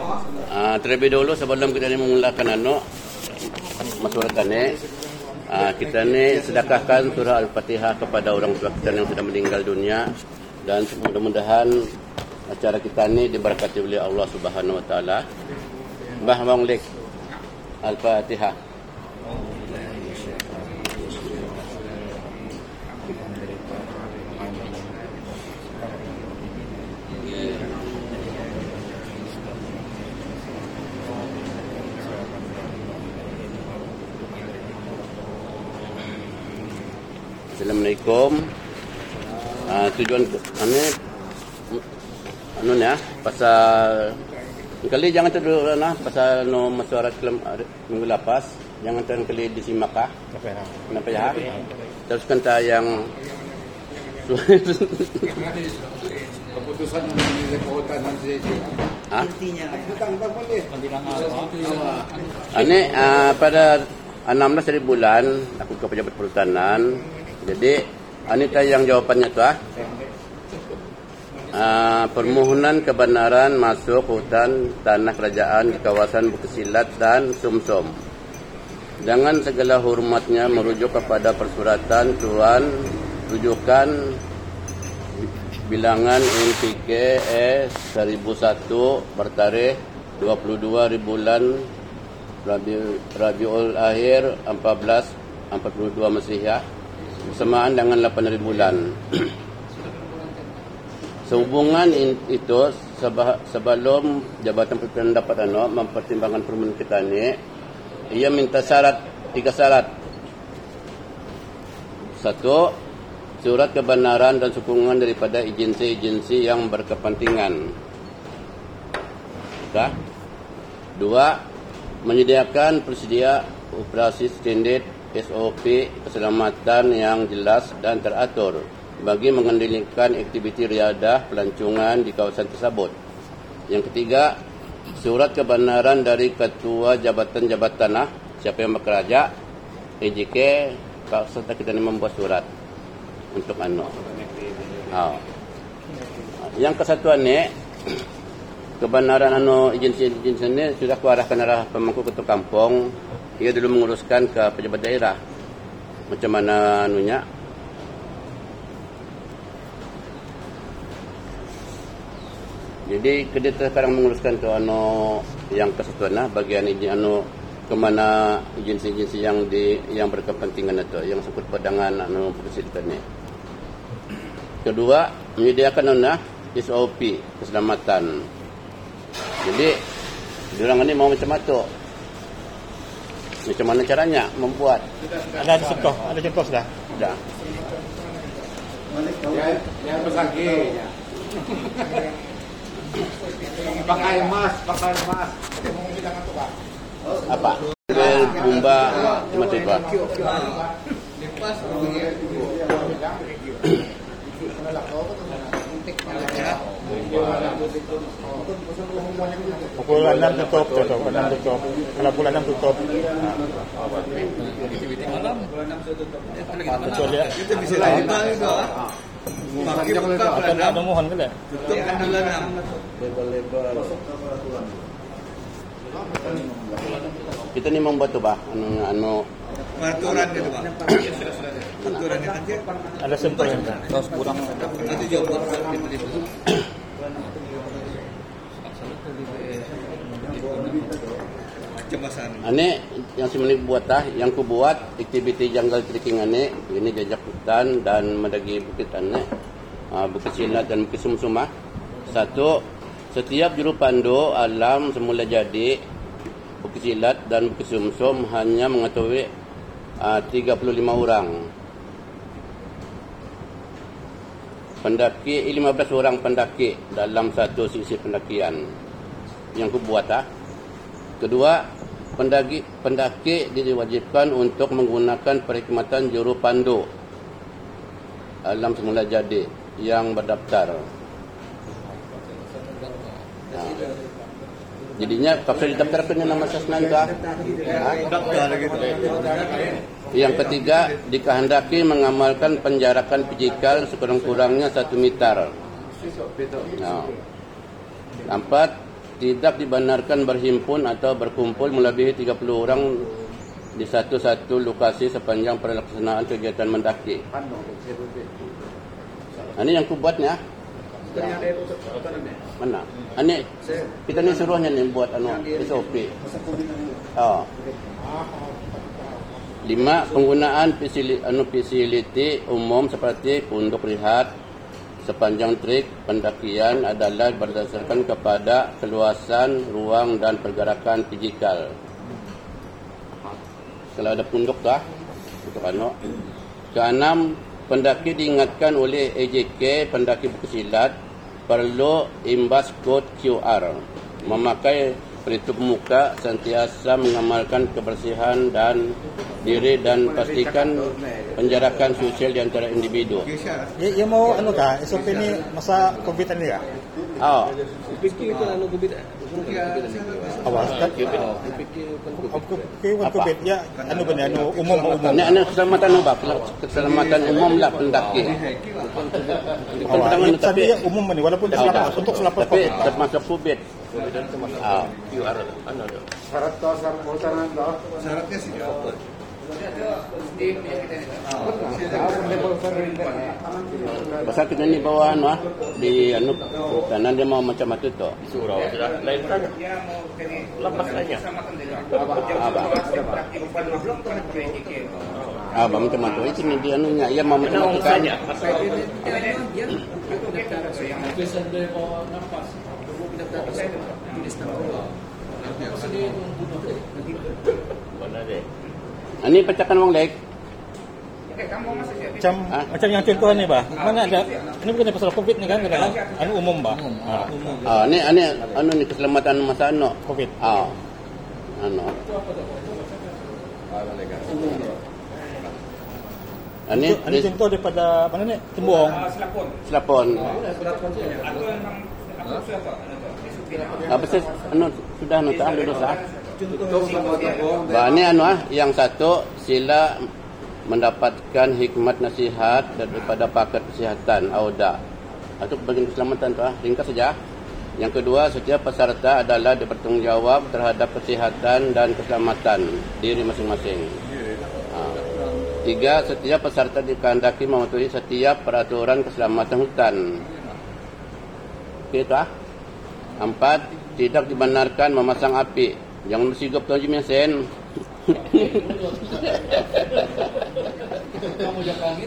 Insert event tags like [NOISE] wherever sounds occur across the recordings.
Uh, terlebih dahulu sebelum kita ni memulakan ano masyarakat ni uh, kita ni sedekahkan surah Al-Fatihah kepada orang tua kita yang sudah meninggal dunia dan mudah-mudahan acara kita ni diberkati oleh Allah Subhanahu Wa Taala. Bah Monglik Al-Fatihah. Assalamualaikum. Uh, tujuan anu anu ni ah pasal kali jangan terus nah pasal no masyarakat kelam minggu lepas jangan terus kali disimak ah. Kenapa ya? Teruskan yang keputusan memilih kota nanti Ah, intinya tentang tak boleh ini uh, pada 16 hari bulan aku ke pejabat perhutanan. Jadi ini yang jawapannya tu ah. Uh, permohonan kebenaran masuk hutan tanah kerajaan di kawasan Bukit Silat dan Sumsum. Dengan segala hormatnya merujuk kepada persuratan Tuan rujukan bilangan NPK E 1001 bertarikh 22 bulan Rabi, Rabiul Akhir 1442 Masihiyah bersamaan dengan 8 hari bulan. [CLEARS THROAT] Sehubungan itu sebelum Jabatan Pertukaran dapat ano mempertimbangkan permohonan kita ni ia minta syarat tiga syarat. Satu, surat kebenaran dan sokongan daripada agensi-agensi yang berkepentingan. Dah? Dua, menyediakan persedia operasi standard SOP keselamatan yang jelas dan teratur bagi mengendalikan aktiviti riadah pelancongan di kawasan tersebut. Yang ketiga, surat kebenaran dari ketua jabatan-jabatan ah, siapa yang bekerja, AJK, serta kita membuat surat untuk anu. Ha. Yang kesatuan ni kebenaran anu agensi-agensi ni sudah kuarahkan arah pemangku ketua kampung ia dulu menguruskan ke pejabat daerah. Macam mana anunya? Jadi kita sekarang menguruskan tu anu yang kesatuan lah. Bagian ini anu ke mana agensi-agensi yang di yang berkepentingan itu yang sangkut padangan anu persidangan ni. Kedua menyediakan anu SOP keselamatan. Jadi diorang ini mau macam tu macam mana caranya membuat ada ada contoh ada contoh sudah sudah yang yang bersagi pakai emas pakai emas apa bel bumba macam itu ah. Pukul 6 tutup tutup 6 tutup. Kalau pukul 6 tutup. Kecuali Itu bisa lima itu. Pakai buka akan ada. mohon tutup kan dulu enam. kita ni membuat tu bah anu anu. Peraturan gitu pak. Peraturan itu aja. ada yang Terus kurang nanti jawab Kecemasan. Ane yang sebenarnya buat ah, yang ku buat aktiviti jungle trekking ane ini jajak hutan dan mendaki bukit ane, uh, bukit silat dan bukit sumsumah. Satu, setiap juru pandu alam semula jadi bukit silat dan bukit sumsum hanya mengetahui uh, 35 orang. Pendaki 15 orang pendaki dalam satu sisi pendakian yang ku buat ah. Kedua, pendaki pendaki diwajibkan untuk menggunakan perkhidmatan juru pandu alam semula jadi yang berdaftar. Nah. Jadinya paksa didaftarkan nama sasnan ah. Yang ketiga, dikehendaki mengamalkan penjarakan fizikal sekurang-kurangnya satu meter. Nah. Empat, tidak dibenarkan berhimpun atau berkumpul melebihi 30 orang di satu-satu lokasi sepanjang pelaksanaan kegiatan mendaki. Ini yang ku buat ni ah. Mana? Ini kita ni suruhnya ni buat anu SOP. Oh. Lima penggunaan fasiliti, anu umum seperti pondok rehat sepanjang trik pendakian adalah berdasarkan kepada keluasan ruang dan pergerakan fizikal. Kalau ada pondok kah? Untuk anu. Keenam, pendaki diingatkan oleh AJK pendaki berkesilat perlu imbas kod QR memakai pelitup muka sentiasa mengamalkan kebersihan dan diri dan pastikan penjarakan sosial di antara individu. Ya, ya mau ano ka, SOP ni masa COVID ni ka? Oh, Awas ka? Kewan COVID, ya ano ba ni, ano umum ba umum? ini, ini keselamatan apa? Keselamatan umum lah pendaki. Awas, ya umum ba ni, walaupun selapas, untuk selapas Tapi COVID. termasuk COVID. Ah. Pasal kita ni bawa anu ah di anu kanan dia mau macam itu tu. Surau sudah lain saja. Lepas saja. Apa? Ah, bang macam itu. Itu ni dia anunya. Ia mau macam Ini pecahkan wang lek. Macam Ah. macam yang contoh ni ba. Mana ada ini bukan pasal COVID ni kan kadang anu umum ba. Ah, Ah, ni ini anu ni keselamatan masa anu. COVID. Ah. Anu. Ini Ini contoh daripada mana ni? Tembong. selapon. Apa sih? Anu sudah anu tak dulu sah. Bah, ini anu ah, yang satu sila mendapatkan hikmat nasihat daripada pakar kesihatan AUDA. Itu bagian keselamatan tu ah, ringkas saja. Yang kedua, setiap peserta adalah bertanggungjawab terhadap kesihatan dan keselamatan diri masing-masing. Ah. Tiga, setiap peserta dikehendaki mematuhi setiap peraturan keselamatan hutan. Okey tu ah. Empat, tidak dibenarkan memasang api. Jangan bersigap tu Jimmy Sen.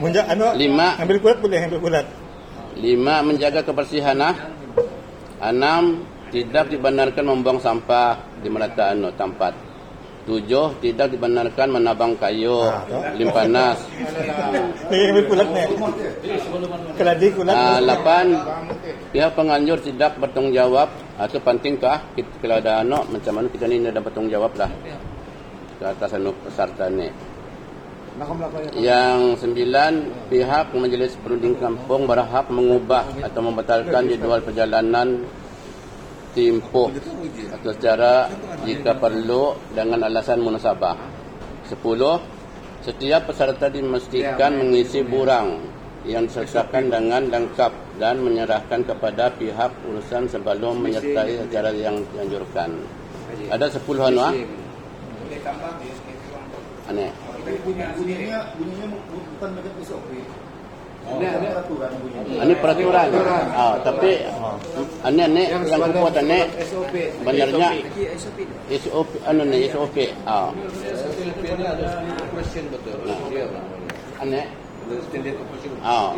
Munjak anu Lima. ambil kulat boleh ambil kulat. Lima, menjaga kebersihan ah. Enam, tidak dibenarkan membuang sampah di merata anu tempat. Tujuh, tidak dibenarkan menabang kayu, Ah, tu. limpanas. Ah, lapan, pihak penganjur tidak bertanggungjawab atau penting kah kalau ada anu macam mana kita ni ada bertanggungjawab lah ke atas anu peserta ni. Yang sembilan, pihak Majlis Perunding Kampung berhak mengubah atau membatalkan jadual perjalanan tempoh atau secara jika perlu dengan alasan munasabah. Sepuluh, setiap peserta dipastikan mengisi burang yang disertakan dengan lengkap dan menyerahkan kepada pihak urusan sebelum menyertai acara yang dianjurkan. Ada sepuluh anu ah. Aneh. bunyinya bunyinya bukan macam SOP. Ini ada Peraturan bunyinya. Ini peraturan. Ah, tapi aneh aneh yang kuat aneh SOP. sebenarnya SOP anu ni SOP. Ah. Aneh. Ah.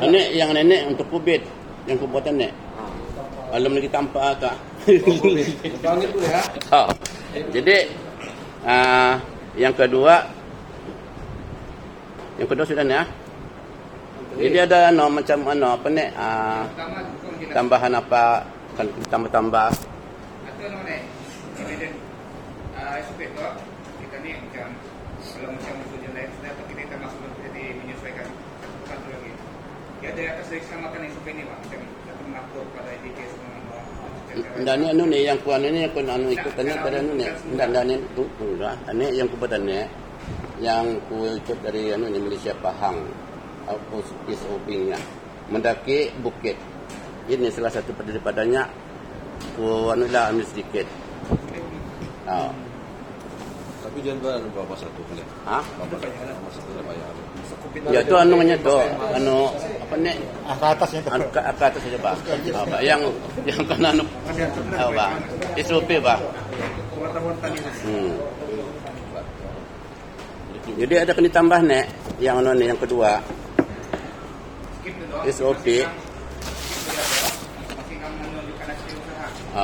Aneh yang nenek untuk kubit yang kubuatan nek. Alam lagi tampak tak? Bangit tu ya. Ah. Jadi ah yang kedua yang kedua sudah ni ah. Jadi ada no, macam ano apa ni ah tambahan apa kan tambah-tambah Atau ano na eh, evident. Ah, to, kita ni macam kalau macam je lain, dapat kita kita masuk jadi menyesuaikan satu lagi. Ya ada atas dari sama kan SOP ni bang, macam satu mengatur pada IDK semua. Dan ni anu ni yang kuan ni yang kuan anu ikut tanya pada anu ni. Dan dan ni tu tu lah. Ani yang ku buat ni yang ku ikut dari anu ni Malaysia Pahang. Apa SOP-nya. Mendaki bukit. ini salah satu daripadanya ku anu lah ambil sedikit. Ah. Tapi jangan bayar berapa satu kali. Ha? Berapa berapa satu dah bayar. Ya tu anu nya tu, anu apa ni? Ah, ke atasnya tu. Anu ke, atas saja pak. Ah, pak. Yang yang kan anu apa? SOP. Warta-warta ni. Hmm. Jadi ada kena tambah nek yang ni yang kedua. SOP